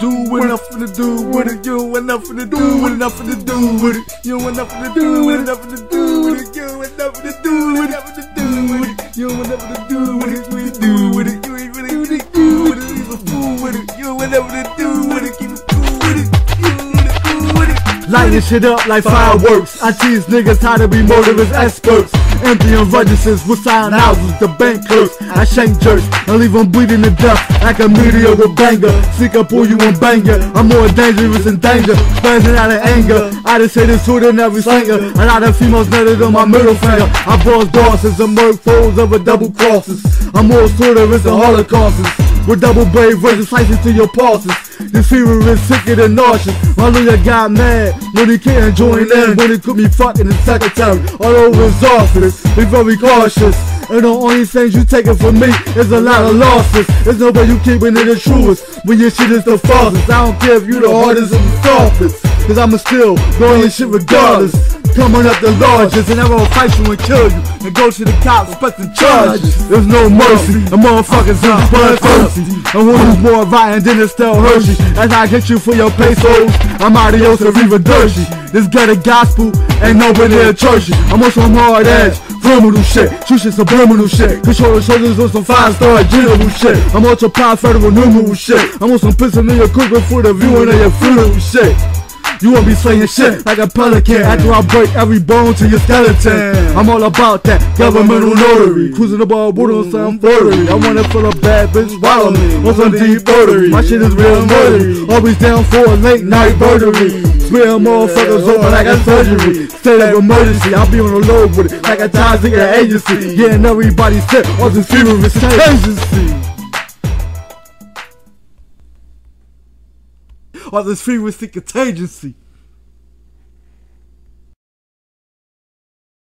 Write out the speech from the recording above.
Do with nothing to do with it. You ain't nothing to do with it. Nothing to do with it. You ain't nothing to do with it. Nothing to do with it. You ain't nothing to do with it. Nothing to do with it. You ain't nothing to do with it. We do with it. You ain't really really do with it. Keep a fool with it. You ain't nothing to do with it. Keep it. Fool with it. Lighting shit up like fireworks. I tease niggas how to be motorist experts. Emptying registers with sign houses, the bank clerks. I shank jerks and leave them bleeding to death like a meteor with banger. Seek up pull you and bang ya. I'm more dangerous than danger. Spazzing out of anger. I just say this to than every slinger. A lot of females netted on my middle finger. I boss bosses and murk foes over double crosses. I'm more slaughterous than holocausts. With double blade versus slices to your pulses. This fever is sicker than nauseous. My lawyer got mad when he can't join in. When he could me fucking his secretary all over his office. Be very cautious. And the only things you taking from me is a lot of losses. There's no way you keeping it the truest when your shit is the falsest. I don't care if you the hardest or the softest. Cause I'ma still go your shit regardless. Coming up the largest, and I'm gonna fight you and kill you. And go to the cops, pressing charges. There's no mercy, and motherfuckers is bloodthirsty. And who is more violent than Estelle Hershey? As I get you for your pesos, I'm adios and Riva Dirty. This gutter gospel ain't nobody there churchy. I'm on some hard edge. Criminal shit, shoot shit subliminal shit. Control the shoulders on some five star general shit. I'm on your prime federal numeral shit. I'm on some pissing in your cooking for the viewing of your funeral shit. You won't be saying shit like a pelican after I break every bone to your skeleton. Mm. I'm all about that governmental notary. Cruising the ball, boot on some mm. forgery. I wanna feel a bad bitch swallow me on some deep rotary. My shit is real mm. murdery. Always down for a late night burglary. Swear motherfuckers open like a surgery. State of emergency, I'll be on the load with it like a toxic agency. Getting everybody sick on this feverish agency. On this feverish contagion.